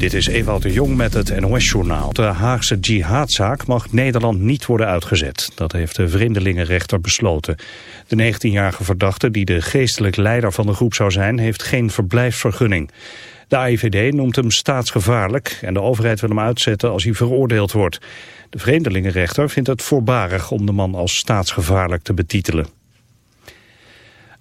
Dit is Ewout de Jong met het NOS-journaal. De Haagse jihadzaak mag Nederland niet worden uitgezet. Dat heeft de vreemdelingenrechter besloten. De 19-jarige verdachte, die de geestelijk leider van de groep zou zijn... heeft geen verblijfsvergunning. De AIVD noemt hem staatsgevaarlijk... en de overheid wil hem uitzetten als hij veroordeeld wordt. De vreemdelingenrechter vindt het voorbarig om de man als staatsgevaarlijk te betitelen.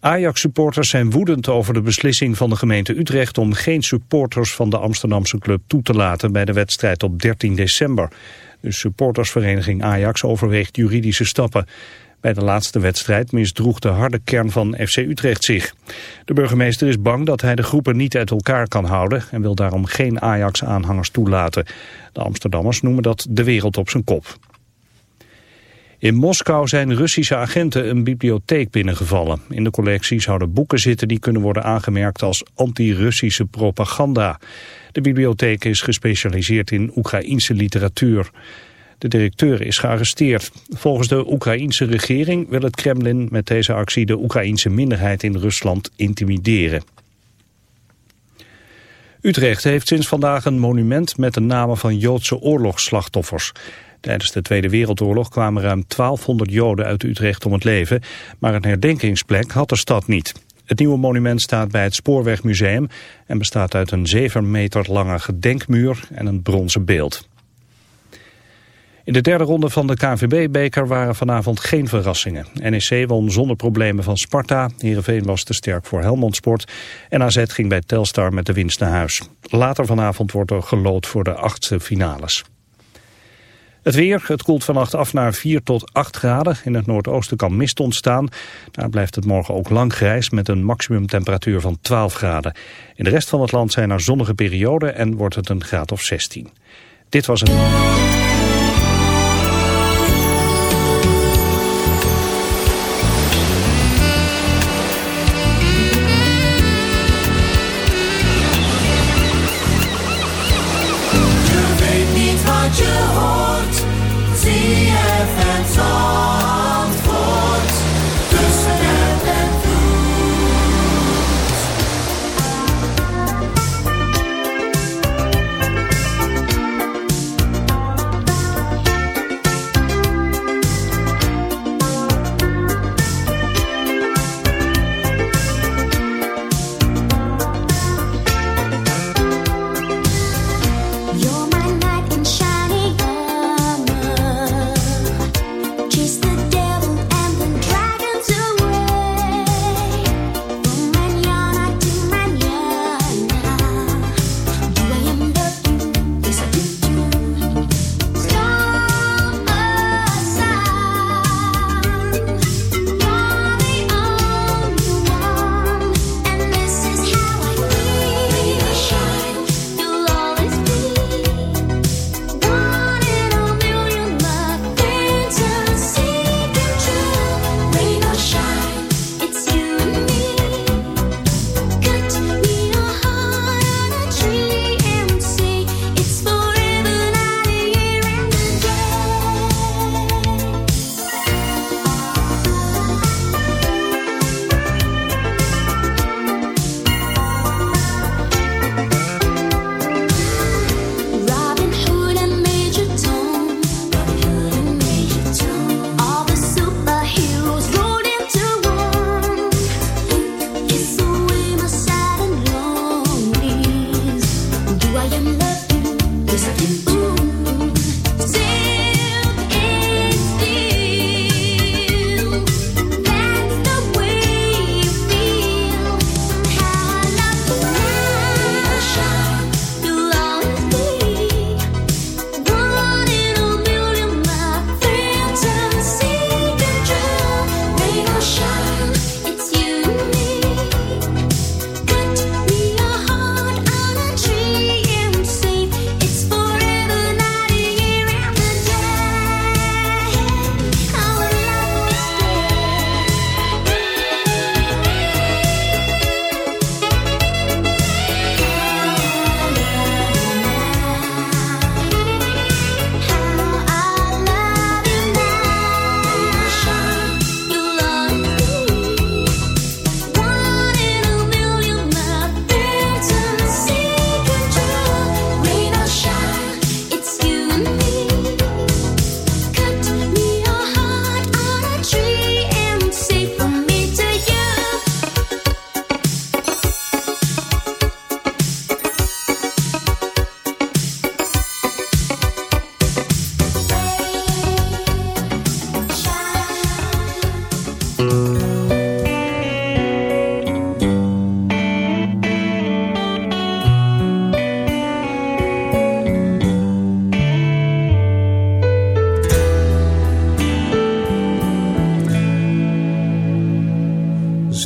Ajax-supporters zijn woedend over de beslissing van de gemeente Utrecht om geen supporters van de Amsterdamse club toe te laten bij de wedstrijd op 13 december. De supportersvereniging Ajax overweegt juridische stappen. Bij de laatste wedstrijd misdroeg de harde kern van FC Utrecht zich. De burgemeester is bang dat hij de groepen niet uit elkaar kan houden en wil daarom geen Ajax-aanhangers toelaten. De Amsterdammers noemen dat de wereld op zijn kop. In Moskou zijn Russische agenten een bibliotheek binnengevallen. In de collectie zouden boeken zitten die kunnen worden aangemerkt als anti-Russische propaganda. De bibliotheek is gespecialiseerd in Oekraïense literatuur. De directeur is gearresteerd. Volgens de Oekraïense regering wil het Kremlin met deze actie de Oekraïense minderheid in Rusland intimideren. Utrecht heeft sinds vandaag een monument met de namen van Joodse oorlogsslachtoffers. Tijdens de Tweede Wereldoorlog kwamen ruim 1200 Joden uit Utrecht om het leven, maar een herdenkingsplek had de stad niet. Het nieuwe monument staat bij het Spoorwegmuseum en bestaat uit een 7 meter lange gedenkmuur en een bronzen beeld. In de derde ronde van de KNVB-beker waren vanavond geen verrassingen. NEC won zonder problemen van Sparta, Heerenveen was te sterk voor Helmond Sport en AZ ging bij Telstar met de winst naar huis. Later vanavond wordt er gelood voor de achtste finales. Het weer, het koelt vannacht af naar 4 tot 8 graden. In het noordoosten kan mist ontstaan. Daar blijft het morgen ook lang grijs met een maximumtemperatuur van 12 graden. In de rest van het land zijn er zonnige perioden en wordt het een graad of 16. Dit was het...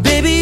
Baby,